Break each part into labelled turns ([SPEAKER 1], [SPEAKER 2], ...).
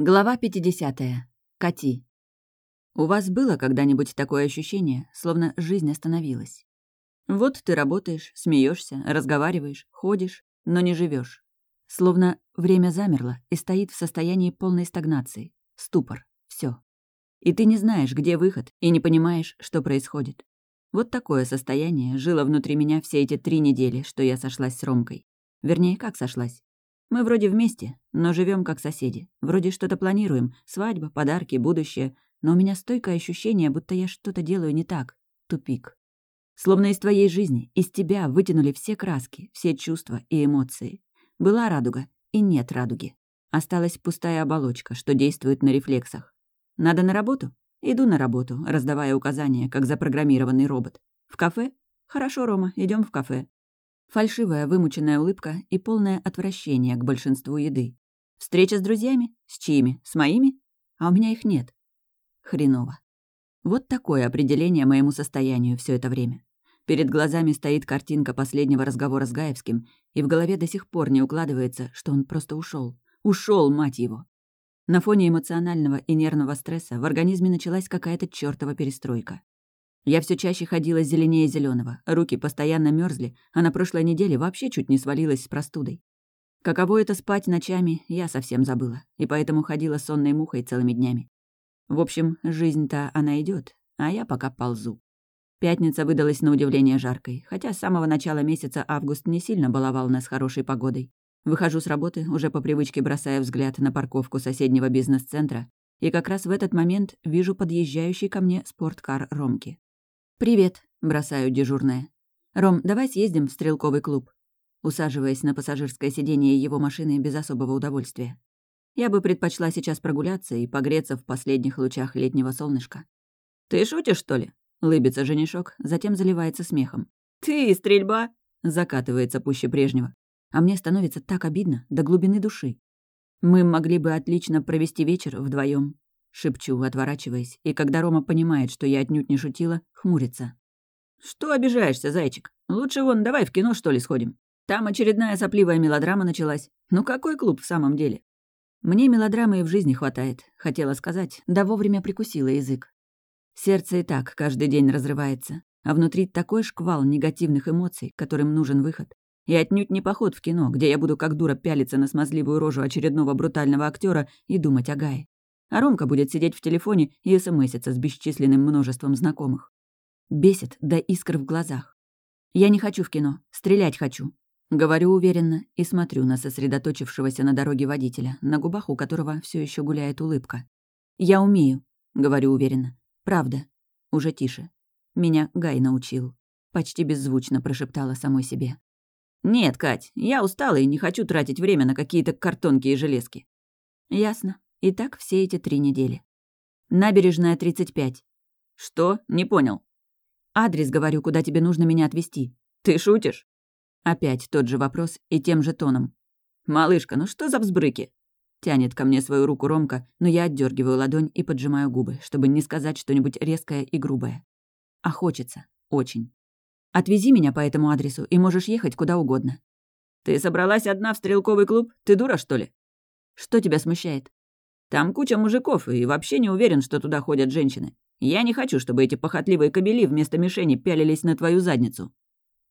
[SPEAKER 1] Глава 50. Кати. У вас было когда-нибудь такое ощущение, словно жизнь остановилась? Вот ты работаешь, смеешься, разговариваешь, ходишь, но не живешь. Словно время замерло и стоит в состоянии полной стагнации. Ступор. все. И ты не знаешь, где выход, и не понимаешь, что происходит. Вот такое состояние жило внутри меня все эти три недели, что я сошлась с Ромкой. Вернее, как сошлась? Мы вроде вместе, но живем как соседи. Вроде что-то планируем. Свадьба, подарки, будущее. Но у меня стойкое ощущение, будто я что-то делаю не так. Тупик. Словно из твоей жизни, из тебя вытянули все краски, все чувства и эмоции. Была радуга, и нет радуги. Осталась пустая оболочка, что действует на рефлексах. Надо на работу? Иду на работу, раздавая указания, как запрограммированный робот. В кафе? Хорошо, Рома, идем в кафе. Фальшивая вымученная улыбка и полное отвращение к большинству еды. Встреча с друзьями? С чьими? С моими? А у меня их нет. Хреново. Вот такое определение моему состоянию все это время. Перед глазами стоит картинка последнего разговора с Гаевским, и в голове до сих пор не укладывается, что он просто ушел. Ушел, мать его. На фоне эмоционального и нервного стресса в организме началась какая-то чертова перестройка. Я все чаще ходила зеленее зеленого, руки постоянно мерзли, а на прошлой неделе вообще чуть не свалилась с простудой. Каково это спать ночами, я совсем забыла, и поэтому ходила сонной мухой целыми днями. В общем, жизнь-то она идет, а я пока ползу. Пятница выдалась на удивление жаркой, хотя с самого начала месяца август не сильно баловал нас хорошей погодой. Выхожу с работы, уже по привычке бросая взгляд на парковку соседнего бизнес-центра, и как раз в этот момент вижу подъезжающий ко мне спорткар Ромки. «Привет», — бросаю дежурная. «Ром, давай съездим в стрелковый клуб», усаживаясь на пассажирское сиденье его машины без особого удовольствия. Я бы предпочла сейчас прогуляться и погреться в последних лучах летнего солнышка. «Ты шутишь, что ли?» — лыбится женишок, затем заливается смехом. «Ты, стрельба!» — закатывается пуще прежнего. А мне становится так обидно до глубины души. Мы могли бы отлично провести вечер вдвоем, Шепчу, отворачиваясь, и когда Рома понимает, что я отнюдь не шутила, хмурится. «Что обижаешься, зайчик? Лучше вон давай в кино, что ли, сходим. Там очередная сопливая мелодрама началась. Ну какой клуб в самом деле?» Мне мелодрамы и в жизни хватает, хотела сказать, да вовремя прикусила язык. Сердце и так каждый день разрывается, а внутри такой шквал негативных эмоций, которым нужен выход. И отнюдь не поход в кино, где я буду как дура пялиться на смазливую рожу очередного брутального актера и думать о Гае а Ромка будет сидеть в телефоне и смситься с бесчисленным множеством знакомых. Бесит до искр в глазах. Я не хочу в кино, стрелять хочу. Говорю уверенно и смотрю на сосредоточившегося на дороге водителя, на губах у которого все еще гуляет улыбка. «Я умею», — говорю уверенно. «Правда». Уже тише. Меня Гай научил. Почти беззвучно прошептала самой себе. «Нет, Кать, я устала и не хочу тратить время на какие-то картонки и железки». «Ясно. И так все эти три недели. Набережная, 35. Что? Не понял. Адрес, говорю, куда тебе нужно меня отвезти. Ты шутишь? Опять тот же вопрос и тем же тоном. «Малышка, ну что за взбрыки?» Тянет ко мне свою руку Ромка, но я отдергиваю ладонь и поджимаю губы, чтобы не сказать что-нибудь резкое и грубое. А хочется. Очень. Отвези меня по этому адресу, и можешь ехать куда угодно. Ты собралась одна в стрелковый клуб? Ты дура, что ли? Что тебя смущает? Там куча мужиков, и вообще не уверен, что туда ходят женщины. Я не хочу, чтобы эти похотливые кобели вместо мишени пялились на твою задницу.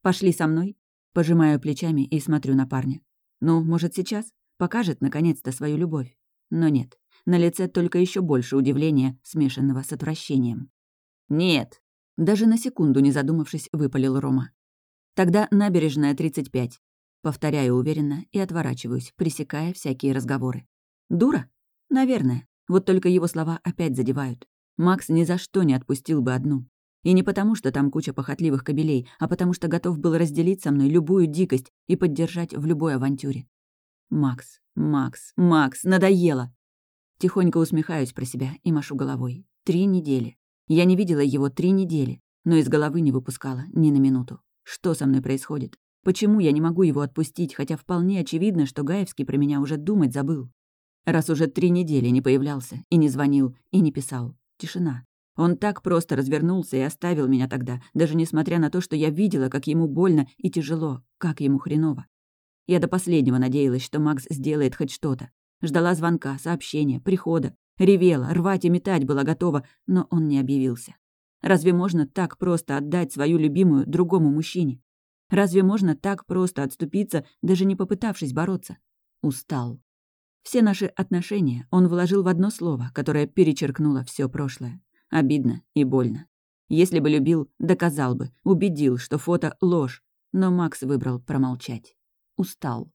[SPEAKER 1] Пошли со мной. Пожимаю плечами и смотрю на парня. Ну, может, сейчас? Покажет, наконец-то, свою любовь. Но нет. На лице только еще больше удивления, смешанного с отвращением. «Нет!» Даже на секунду не задумавшись, выпалил Рома. «Тогда набережная 35». Повторяю уверенно и отворачиваюсь, пресекая всякие разговоры. «Дура? Наверное. Вот только его слова опять задевают. Макс ни за что не отпустил бы одну. И не потому, что там куча похотливых кобелей, а потому что готов был разделить со мной любую дикость и поддержать в любой авантюре. Макс, Макс, Макс, надоело! Тихонько усмехаюсь про себя и машу головой. Три недели. Я не видела его три недели, но из головы не выпускала ни на минуту. Что со мной происходит? Почему я не могу его отпустить, хотя вполне очевидно, что Гаевский про меня уже думать забыл? Раз уже три недели не появлялся, и не звонил, и не писал. Тишина. Он так просто развернулся и оставил меня тогда, даже несмотря на то, что я видела, как ему больно и тяжело, как ему хреново. Я до последнего надеялась, что Макс сделает хоть что-то. Ждала звонка, сообщения, прихода. Ревела, рвать и метать была готова, но он не объявился. Разве можно так просто отдать свою любимую другому мужчине? Разве можно так просто отступиться, даже не попытавшись бороться? Устал. Все наши отношения он вложил в одно слово, которое перечеркнуло все прошлое. Обидно и больно. Если бы любил, доказал бы, убедил, что фото — ложь. Но Макс выбрал промолчать. Устал.